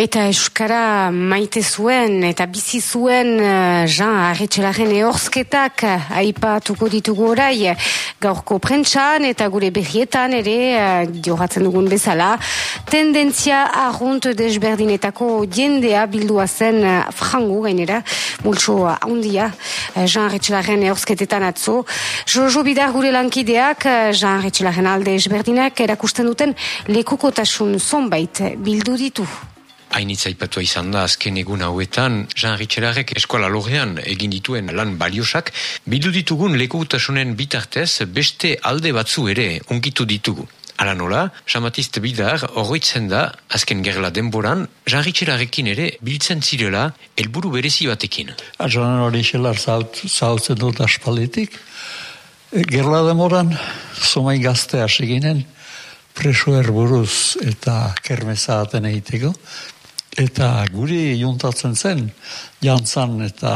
Eta Euskara maite zuen eta bizi zuen uh, Jean Arretxelaren eorzketak aipatuko ditugu orai. Gaurko prentsan eta gure berrietan ere uh, dugun bezala tendentzia arrunt desberdinetako jendea bildua zen uh, frango gainera multso handia uh, Jean Arretxelaren eorzketetan atzo. Jojo Bidar gure lankideak uh, Jean Arretxelaren alde esberdinak erakusten duten lekukotasun zonbait bildu ditu hainitza ipatua izan da azken egun hauetan, Jean Ritxelarek eskola logean egin dituen lan baliosak, bidu ditugun lekutasunen bitartez beste alde batzu ere ungitu ditugu. Ala nola, Jean-Baptiste Bidar horroitzen da, azken gerla denboran, Jean Ritxelarekin ere biltzen zirela helburu berezi batekin. Jean Ritxelar zautzen dut aspalitik, gerla denboran, somai gazte ginen, preso erburuz eta kermeza aten egiteko, Eta guri juntatzen zen, jantzan eta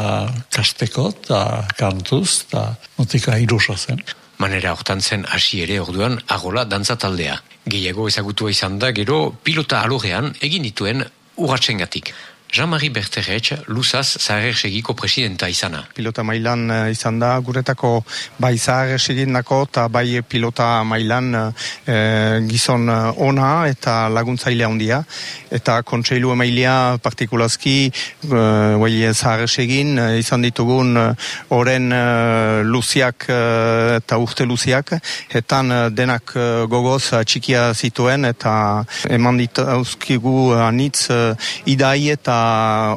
kasteko eta kantuz eta motika irusa zen. Manera hortan zen hasi ere orduan agola dantzataldea. Gehiago ezagutua izan da gero pilota alogean egin dituen urratsen gatik. Jean-Marie Berteretx, luzaz zaharrer segiko presidenta izana. Pilota mailan uh, izan da, guretako bai zaharrer segindako eta bai pilota mailan uh, gizon uh, ona eta laguntzailea handia. Eta kontseilu emailea partikulazki uh, bai zaharrer segin izan ditugun oren uh, luziak eta urte luziak. Etan denak gogoz txikia zituen eta eman ditauzkigu anitz idai eta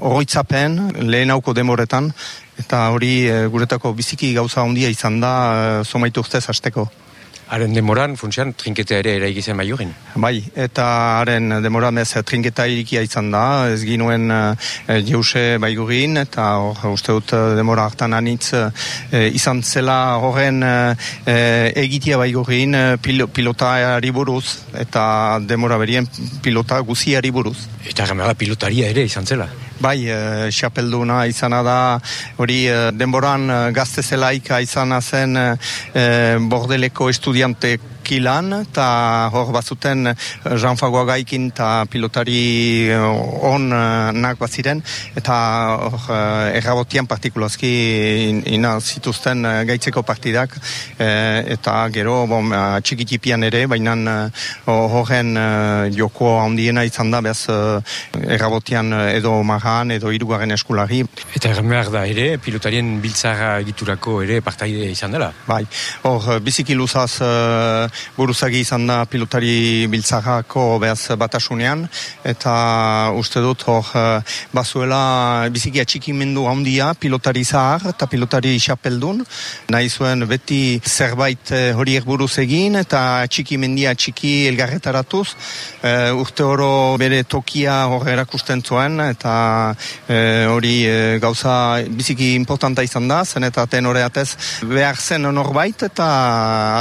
oroitzapen lehen hauko demoretan, eta hori e, guretako biziki gauza handia izan da e, somaitu ustez hasteko. Haren demoran, funtsian, trinketa ere eraikizen bai jurin? Bai, eta haren demoran ez trinketa irikia izan da, ez ginuen e, jeuse bai gurin, eta hor, uste dut demora hartan anitz e, izan zela horren e, egitia bai gurin pil, pilota buruz, eta demora berien pilota guziari buruz. Eta gamela pilotaria ere izan zela? Bai, e, xapelduna izana da, hori e, denboran e, gazte zelaika izana zen e, bordeleko estudiantek kilan, eta hor bazuten Jean Fagoa gaikin eta pilotari on nak baziren, eta hor errabotian partikulazki ina zituzten gaitzeko partidak, eta gero bom, txikitipian ere, baina horren joko handiena izan da, behaz errabotian edo mahan edo irugarren eskulari. Eta erren behar da ere, pilotarien biltzara egiturako ere partaide izan dela? Bai, hor, biziki luzaz buruzagi izan da pilotari biltzarako behaz batasunean, eta uste dut hor bazuela biziki atxikimendu handia pilotari zahar eta pilotari xapeldun, nahi zuen beti zerbait eh, horiek buruz egin eta atxikimendia txiki elgarretaratuz, uh, urte oro bere tokia hor erakusten zuen, eta eh, hori gauza biziki importanta izan da, zen eta tenoreatez behar zen norbait, eta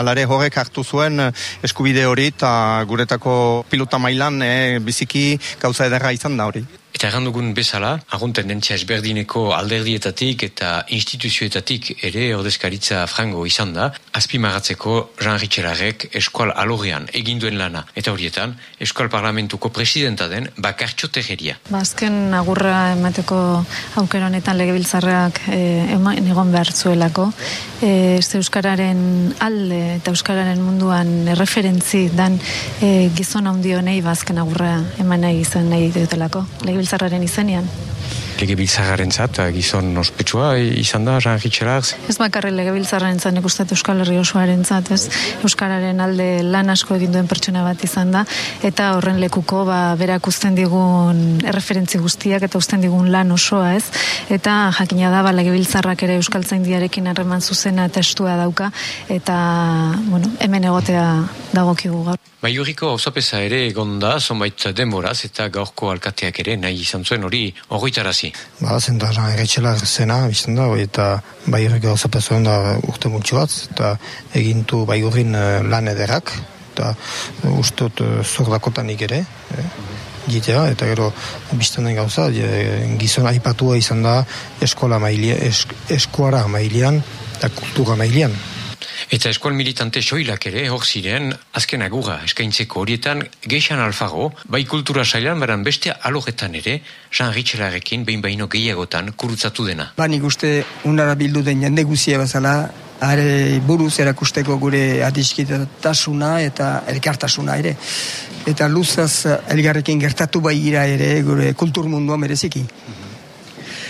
alare horrek hartu zuen zuen eskubide hori eta guretako pilota mailan e, biziki gauza ederra izan da hori. Eta errandugun bezala, agun tendentzia esberdineko alderdietatik eta instituzioetatik ere ordezkaritza frango izan da, azpimaratzeko Jean Ritxelarek eskual alogean eginduen lana. Eta horietan, eskual parlamentuko presidenta den bakartxo tegeria. Ba, azken agurra emateko aukera honetan legebiltzarrak e, eman egon behar zuelako. E, Euskararen alde eta Euskararen munduan referentzi dan e, gizon handionei bazken ba, agurra eman nahi izan nahi dutelako legebiltzarraren izenean. Legebiltzarraren zat, gizon ospetsua izan da, Jean Ritxeraz? Ez bakarri legebiltzarraren zat, nik Euskal Herri osoaren zat, ez? Euskararen alde lan asko egin duen pertsona bat izan da, eta horren lekuko, ba, berak usten digun erreferentzi guztiak, eta usten digun lan osoa, ez? Eta jakina da, ba, legebiltzarrak ere Euskal Zaindiarekin harreman zuzena testua dauka, eta, bueno, hemen egotea dagokigu gaur. Maiuriko osapesa ere egon da, zonbait denboraz, eta gaurko alkateak ere nahi izan zuen hori horretarazi. Ba, zenta jan erretxela zena, bizten da, eta maiuriko osapesa da urte multxu bat, eta egintu baiurin uh, lan ederak, eta ustot uh, zordakotanik ere, eh? Gitea, eta gero bizten den gauza, gizona aipatua izan da eskola mailia, esk, eskuara mailian eta kultura mailian. Eta eskual militante soilak ere hor ziren azken agura eskaintzeko horietan geixan alfago, bai kultura sailan baran beste alogetan ere, Jean Ritxelarekin behin baino gehiagotan kurutzatu dena. Ba nik uste unara bildu den jende guzia bazala, are buruz erakusteko gure adiskitasuna eta elkartasuna ere. Eta luzaz elgarrekin gertatu bai gira ere gure kultur mundua mereziki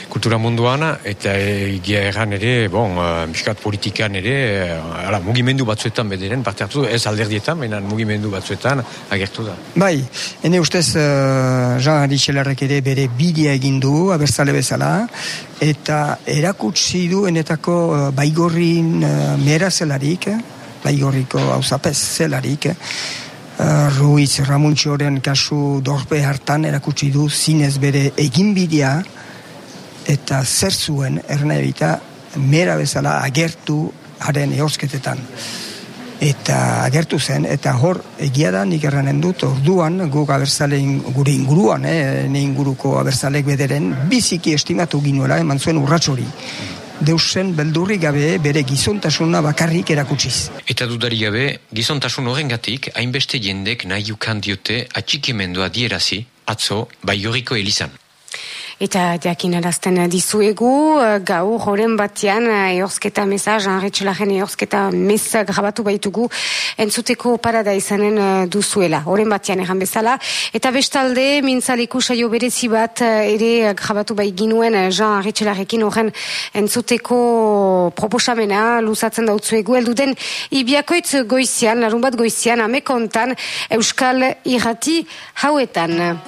kultura munduan, eta egia erran ere, bon, miskat politikan ere, uh, ala, mugimendu batzuetan bederen, parte hartu, ez alderdietan, baina mugimendu batzuetan agertu da. Bai, ene ustez, uh, Jean Aritxelarrek ere bere bidea egin du, abertzale bezala, eta erakutsi du enetako uh, baigorrin uh, mera zelarik, baigorriko hauzapez zelarik, Uh, Ruiz Ramuntxoren kasu dorpe hartan erakutsi du zinez bere egin bidea eta zer zuen erne ebita mera bezala agertu haren eosketetan eta agertu zen, eta hor egia da nik erranen dut, orduan guk abertzalein gure inguruan, eh, ne inguruko abertzalek bederen, biziki estimatu ginuela eman zuen urratxori. Deusen beldurri gabe bere gizontasuna bakarrik erakutsiz. Eta dudari gabe, gizontasun horrengatik hainbeste jendek nahi ukan diote atxikimendua dierazi, atzo, bai horiko elizan. Eta jakin erazten dizuegu, eh, gau joren batean eh, eorzketa meza, janretxelaren eorzketa meza grabatu baitugu entzuteko parada izanen eh, duzuela, joren batean egan bezala. Eta bestalde, mintzaliku saio berezi bat ere grabatu bai ginuen janretxelarekin horren entzuteko proposamena luzatzen dautzuegu. Elduden, ibiakoitz goizian, larun bat goizian, amekontan, Euskal Irati hauetan.